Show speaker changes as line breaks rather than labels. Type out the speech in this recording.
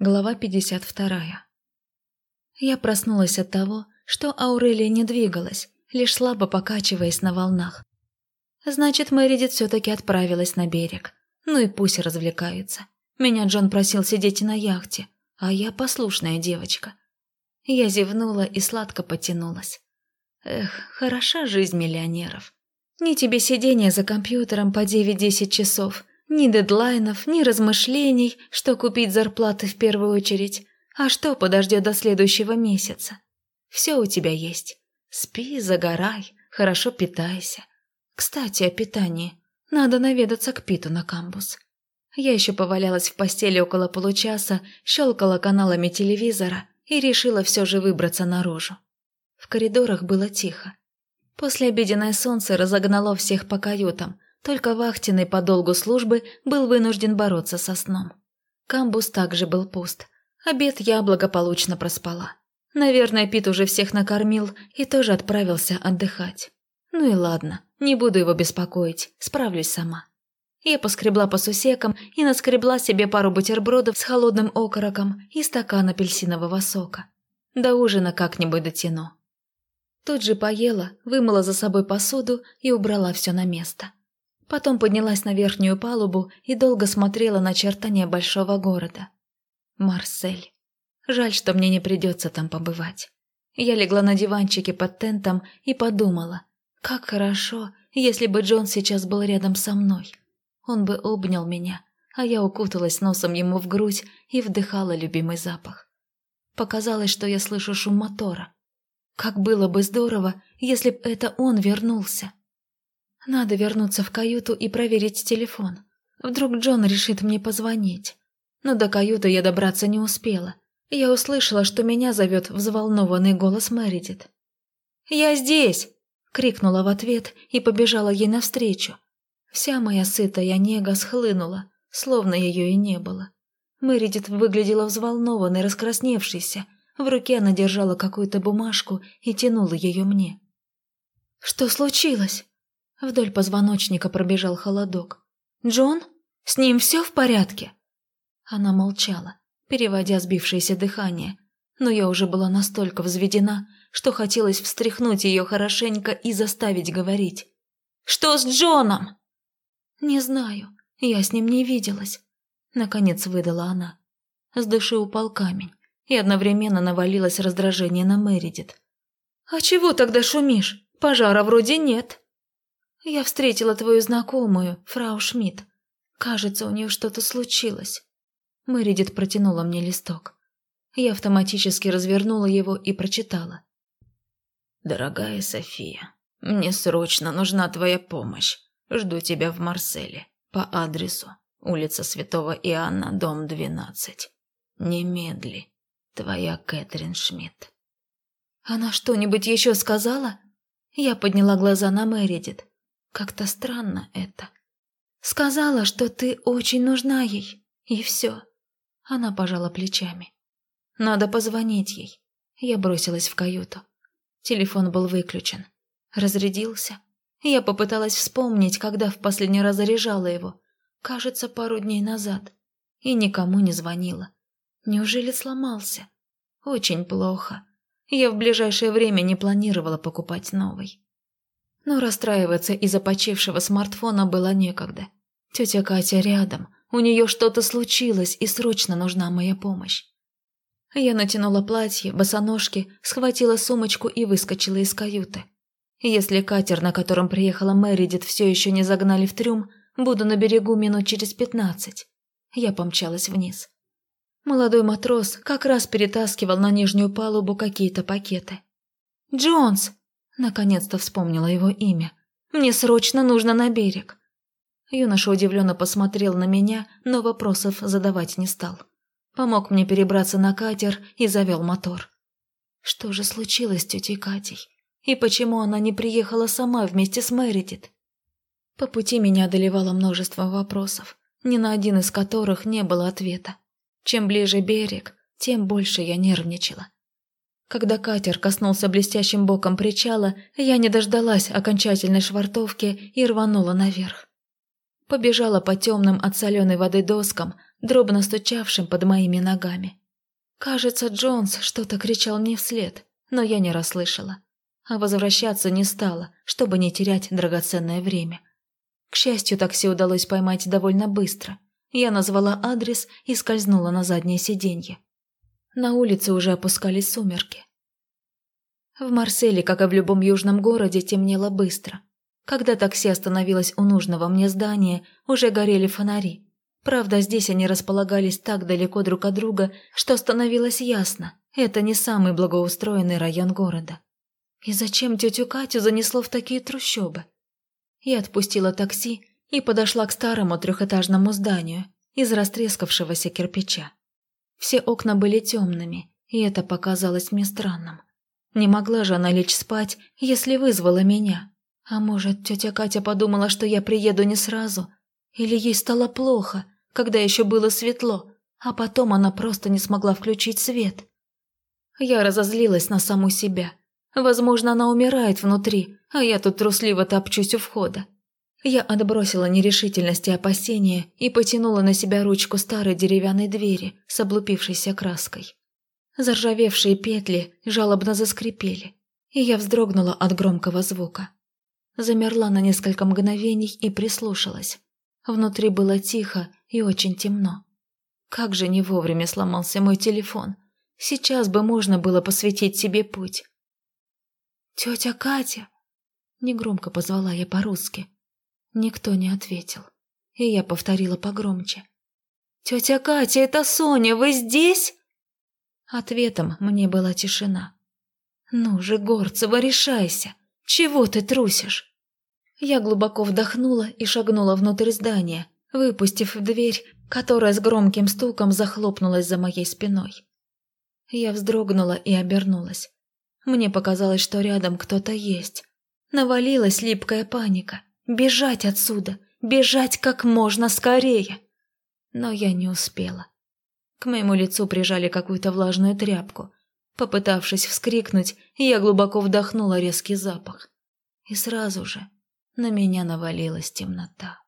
Глава 52. Я проснулась от того, что Аурелия не двигалась, лишь слабо покачиваясь на волнах. Значит, Мэридит все-таки отправилась на берег. Ну и пусть развлекаются. Меня Джон просил сидеть на яхте, а я послушная девочка. Я зевнула и сладко потянулась. Эх, хороша жизнь миллионеров. Ни тебе сидения за компьютером по 9-10 часов – ни дедлайнов, ни размышлений, что купить зарплаты в первую очередь, а что подождет до следующего месяца. Все у тебя есть. Спи, загорай, хорошо питайся. Кстати, о питании. Надо наведаться к Питу на камбус. Я еще повалялась в постели около получаса, щелкала каналами телевизора и решила все же выбраться наружу. В коридорах было тихо. После обеденное солнце разогнало всех по каютам, только вахтенный по долгу службы был вынужден бороться со сном. Камбус также был пуст. Обед я благополучно проспала. Наверное, Пит уже всех накормил и тоже отправился отдыхать. Ну и ладно, не буду его беспокоить, справлюсь сама. Я поскребла по сусекам и наскребла себе пару бутербродов с холодным окороком и стакан апельсинового сока. До ужина как-нибудь дотяну. Тут же поела, вымыла за собой посуду и убрала все на место. Потом поднялась на верхнюю палубу и долго смотрела на очертания большого города. Марсель. Жаль, что мне не придется там побывать. Я легла на диванчике под тентом и подумала, как хорошо, если бы Джон сейчас был рядом со мной. Он бы обнял меня, а я укуталась носом ему в грудь и вдыхала любимый запах. Показалось, что я слышу шум мотора. Как было бы здорово, если б это он вернулся. Надо вернуться в каюту и проверить телефон. Вдруг Джон решит мне позвонить. Но до каюты я добраться не успела. Я услышала, что меня зовет взволнованный голос Мэридит. «Я здесь!» — крикнула в ответ и побежала ей навстречу. Вся моя сытая нега схлынула, словно ее и не было. Мэридит выглядела взволнованной, раскрасневшейся. В руке она держала какую-то бумажку и тянула ее мне. «Что случилось?» Вдоль позвоночника пробежал холодок. «Джон? С ним все в порядке?» Она молчала, переводя сбившееся дыхание, но я уже была настолько взведена, что хотелось встряхнуть ее хорошенько и заставить говорить. «Что с Джоном?» «Не знаю, я с ним не виделась», — наконец выдала она. С души упал камень, и одновременно навалилось раздражение на Мэридит. «А чего тогда шумишь? Пожара вроде нет». «Я встретила твою знакомую, фрау Шмидт. Кажется, у нее что-то случилось». Мэридит протянула мне листок. Я автоматически развернула его и прочитала. «Дорогая София, мне срочно нужна твоя помощь. Жду тебя в Марселе. По адресу. Улица Святого Иоанна, дом 12. Немедли. Твоя Кэтрин Шмидт». «Она что-нибудь еще сказала?» Я подняла глаза на Мэридит. Как-то странно это. Сказала, что ты очень нужна ей, и все. Она пожала плечами. Надо позвонить ей. Я бросилась в каюту. Телефон был выключен. Разрядился. Я попыталась вспомнить, когда в последний раз заряжала его. Кажется, пару дней назад. И никому не звонила. Неужели сломался? Очень плохо. Я в ближайшее время не планировала покупать новый. Но расстраиваться из-за почившего смартфона было некогда. Тетя Катя рядом, у нее что-то случилось и срочно нужна моя помощь. Я натянула платье, босоножки, схватила сумочку и выскочила из каюты. Если катер, на котором приехала Мэридит, все еще не загнали в трюм, буду на берегу минут через пятнадцать. Я помчалась вниз. Молодой матрос как раз перетаскивал на нижнюю палубу какие-то пакеты. «Джонс!» Наконец-то вспомнила его имя. «Мне срочно нужно на берег». Юноша удивленно посмотрел на меня, но вопросов задавать не стал. Помог мне перебраться на катер и завел мотор. Что же случилось с тетей Катей? И почему она не приехала сама вместе с Мэридит? По пути меня одолевало множество вопросов, ни на один из которых не было ответа. Чем ближе берег, тем больше я нервничала. Когда катер коснулся блестящим боком причала, я не дождалась окончательной швартовки и рванула наверх. Побежала по темным от соленой воды доскам, дробно стучавшим под моими ногами. Кажется, Джонс что-то кричал мне вслед, но я не расслышала. А возвращаться не стала, чтобы не терять драгоценное время. К счастью, такси удалось поймать довольно быстро. Я назвала адрес и скользнула на заднее сиденье. На улице уже опускались сумерки. В Марселе, как и в любом южном городе, темнело быстро. Когда такси остановилось у нужного мне здания, уже горели фонари. Правда, здесь они располагались так далеко друг от друга, что становилось ясно – это не самый благоустроенный район города. И зачем тетю Катю занесло в такие трущобы? Я отпустила такси и подошла к старому трехэтажному зданию из растрескавшегося кирпича. Все окна были темными, и это показалось мне странным. Не могла же она лечь спать, если вызвала меня. А может, тетя Катя подумала, что я приеду не сразу? Или ей стало плохо, когда еще было светло, а потом она просто не смогла включить свет? Я разозлилась на саму себя. Возможно, она умирает внутри, а я тут трусливо топчусь у входа. Я отбросила нерешительность и опасения и потянула на себя ручку старой деревянной двери с облупившейся краской. Заржавевшие петли жалобно заскрипели, и я вздрогнула от громкого звука. Замерла на несколько мгновений и прислушалась. Внутри было тихо и очень темно. Как же не вовремя сломался мой телефон. Сейчас бы можно было посветить себе путь. «Тетя Катя!» Негромко позвала я по-русски. Никто не ответил. И я повторила погромче. «Тетя Катя, это Соня, вы здесь?» Ответом мне была тишина. «Ну же, Горцева, решайся! Чего ты трусишь?» Я глубоко вдохнула и шагнула внутрь здания, выпустив дверь, которая с громким стуком захлопнулась за моей спиной. Я вздрогнула и обернулась. Мне показалось, что рядом кто-то есть. Навалилась липкая паника. Бежать отсюда, бежать как можно скорее. Но я не успела. К моему лицу прижали какую-то влажную тряпку. Попытавшись вскрикнуть, я глубоко вдохнула резкий запах. И сразу же на меня навалилась темнота.